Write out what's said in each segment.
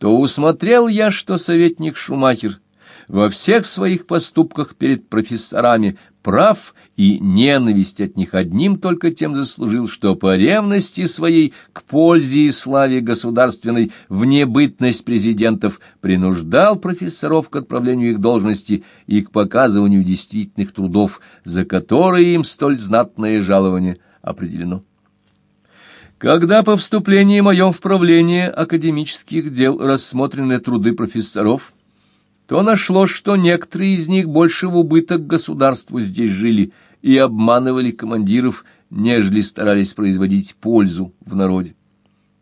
то усмотрел я, что советник Шумахер во всех своих поступках перед профессорами прав и ненависть от них одним только тем заслужил, что по ревности своей к пользе и славе государственной в президентов принуждал профессоров к отправлению их должности и к показыванию действительных трудов, за которые им столь знатное жалование определено. Когда по вступлении моем в правление академических дел рассмотрены труды профессоров, то нашлось, что некоторые из них больше в убыток государству здесь жили и обманывали командиров, нежели старались производить пользу в народе.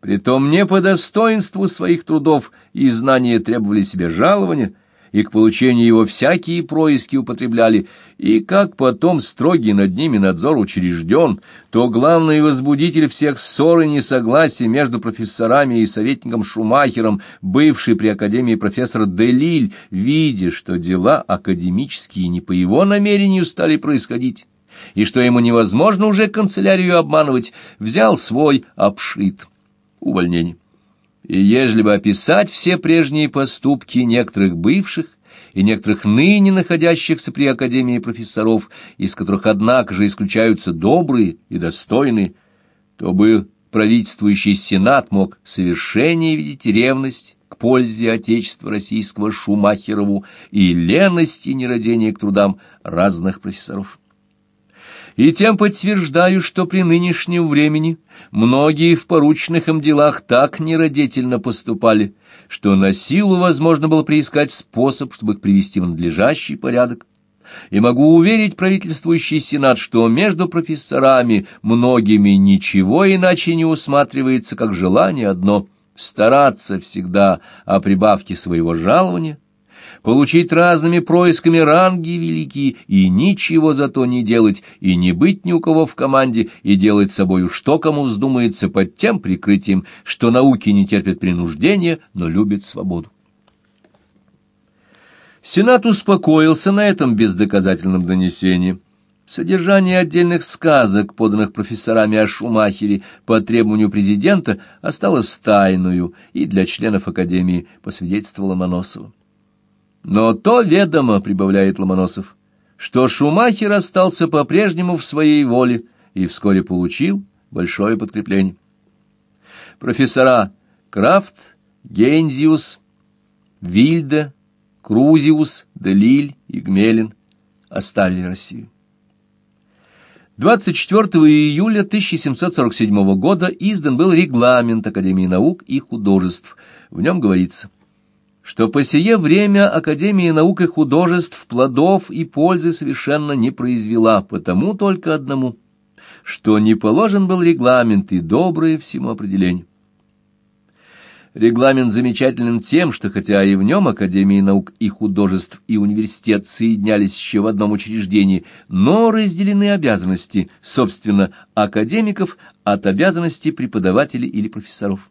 Притом не по достоинству своих трудов и знания требовали себе жалования, и к получению его всякие происки употребляли, и как потом строгий над ними надзор учрежден, то главный возбудитель всех ссор и несогласий между профессорами и советником Шумахером, бывший при Академии профессор Делиль, видя, что дела академические не по его намерению стали происходить, и что ему невозможно уже канцелярию обманывать, взял свой обшит увольнение. И ежели бы описать все прежние поступки некоторых бывших и некоторых ныне находящихся при Академии профессоров, из которых, однако же, исключаются добрые и достойные, то бы правительствующий Сенат мог совершеннее видеть ревность к пользе Отечества Российского Шумахерову и леность и нерадение к трудам разных профессоров. И тем подтверждаю, что при нынешнем времени многие в порученных им делах так нерадительно поступали, что на силу возможно было приискать способ, чтобы их привести в надлежащий порядок. И могу уверить правительствующий сенат, что между профессорами многими ничего иначе не усматривается, как желание одно — стараться всегда о прибавке своего жалования — получить разными происками ранги великие, и ничего зато не делать, и не быть ни у кого в команде, и делать собою что кому вздумается под тем прикрытием, что науки не терпят принуждения, но любят свободу. Сенат успокоился на этом бездоказательном донесении. Содержание отдельных сказок, поданных профессорами о Шумахере по требованию президента, осталось тайною и для членов Академии, по свидетельству Ломоносова. Но то ведомо, прибавляет Ломоносов, что Шумахер остался по-прежнему в своей воле и вскоре получил большое подкрепление. Профессора Крафт, Гейнзиус, Вильде, Крузиус, Делиль и Гмелин оставили Россию. 24 июля 1747 года издан был регламент Академии наук и художеств. В нем говорится – что по сие время Академия наук и художеств плодов и пользы совершенно не произвела, потому только одному, что не положен был регламент и доброе всему определение. Регламент замечателен тем, что хотя и в нем Академия наук и художеств и университет соединялись еще в одном учреждении, но разделены обязанности, собственно, академиков от обязанностей преподавателей или профессоров.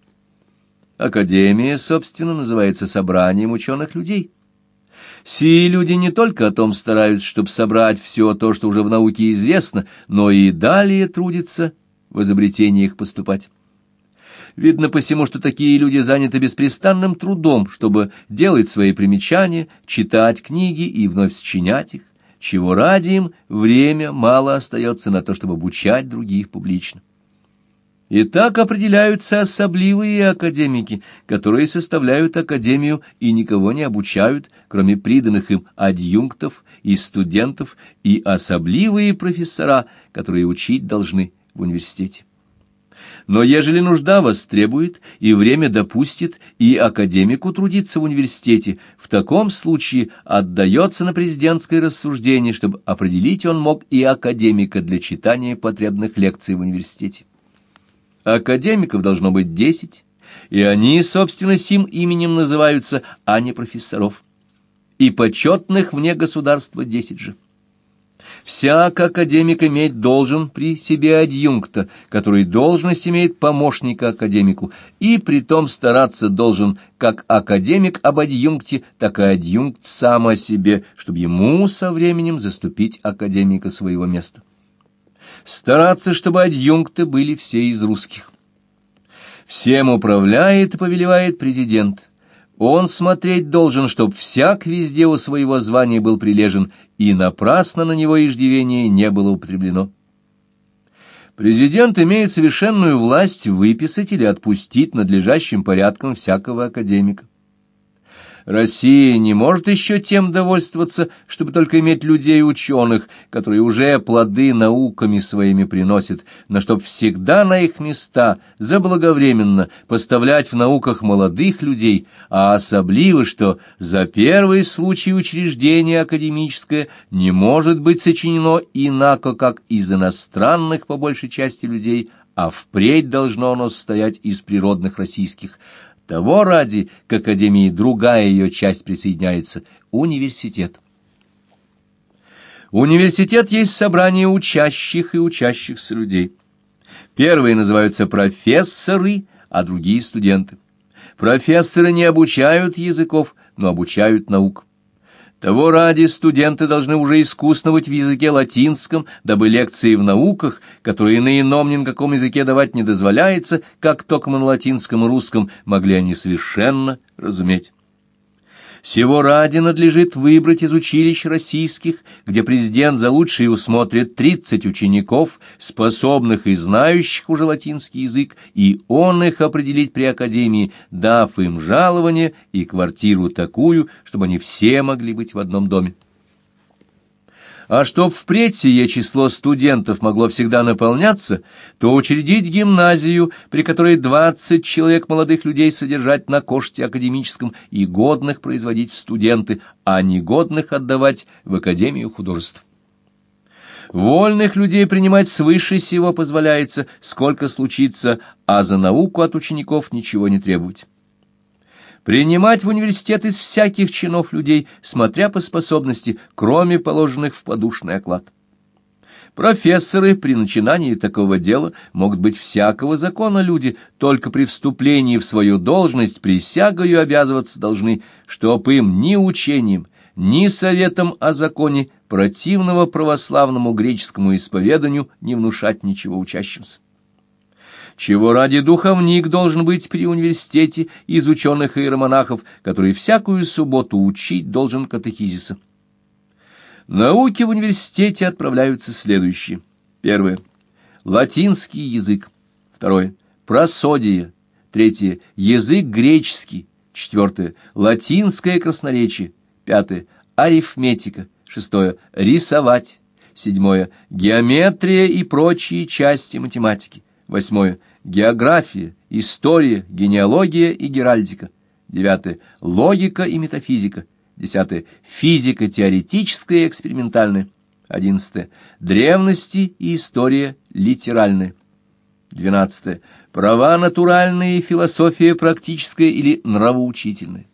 Академия, собственно, называется собранием ученых людей. Сии люди не только о том стараются, чтобы собрать все то, что уже в науке известно, но и далее трудятся в изобретениях поступать. Видно посему, что такие люди заняты беспрестанным трудом, чтобы делать свои примечания, читать книги и вновь сочинять их, чего ради им время мало остается на то, чтобы обучать других публично. И так определяются особливые академики, которые составляют академию и никого не обучают, кроме приданных им адъюнктов и студентов, и особливые профессора, которые учить должны в университете. Но ежели нужда вас требует, и время допустит, и академику трудиться в университете, в таком случае отдается на президентское рассуждение, чтобы определить он мог и академика для читания потребных лекций в университете. Академиков должно быть десять, и они, собственно, сим именем называются, а не профессоров. И почетных вне государства десять же. Всяк академик иметь должен при себе адъюнкта, который должность имеет помощника академику, и при том стараться должен как академик об адъюнкте, так и адъюнкт сам о себе, чтобы ему со временем заступить академика своего места стараться, чтобы адъюнкты были все из русских. Всем управляет и повелевает президент. Он смотреть должен, чтоб всяк везде у своего звания был прилежен, и напрасно на него иждивение не было употреблено. Президент имеет совершенную власть выписать или отпустить надлежащим порядком всякого академика. Россия не может еще тем довольствоваться, чтобы только иметь людей-ученых, которые уже плоды науками своими приносят, но чтоб всегда на их места заблаговременно поставлять в науках молодых людей, а особливо, что за первый случай учреждения академическое не может быть сочинено инако, как из иностранных по большей части людей, а впредь должно оно состоять из природных российских – того ради к Академии другая ее часть присоединяется – университет. Университет есть собрание учащих и учащихся людей. Первые называются профессоры, а другие – студенты. Профессоры не обучают языков, но обучают наук. Того ради студенты должны уже искусно быть в языке латинском, дабы лекции в науках, которые на ином ни на каком языке давать не дозволяется, как только на латинском и русском, могли они совершенно разуметь. Всего ради надлежит выбрать из училищ российских, где президент за лучшие усмотрит тридцать учеников, способных и знающих уже латинский язык, и он их определить при академии, дав им жалование и квартиру такую, чтобы они все могли быть в одном доме. А чтоб впредь сие число студентов могло всегда наполняться, то учредить гимназию, при которой двадцать человек молодых людей содержать на коште академическом и годных производить в студенты, а негодных отдавать в Академию художеств. Вольных людей принимать свыше сего позволяется, сколько случится, а за науку от учеников ничего не требовать принимать в университет из всяких чинов людей, смотря по способности, кроме положенных в подушный оклад. Профессоры при начинании такого дела могут быть всякого закона люди, только при вступлении в свою должность присягою обязываться должны, чтоб им ни учением, ни советом о законе противного православному греческому исповеданию не внушать ничего учащимся чего ради духовник должен быть при университете из ученых иеромонахов, который всякую субботу учить должен катехизиса. Науки в университете отправляются следующие. Первое. Латинский язык. Второе. Просодие. Третье. Язык греческий. Четвертое. Латинское красноречие. Пятое. Арифметика. Шестое. Рисовать. Седьмое. Геометрия и прочие части математики. Восьмое география, история, генеалогия и геральдика. Девятое – логика и метафизика. Десятое – физика теоретическая и экспериментальная. Одиннадцатое – древности и история литеральная. Двенадцатое – права натуральные и философия практическая или нравоучительная.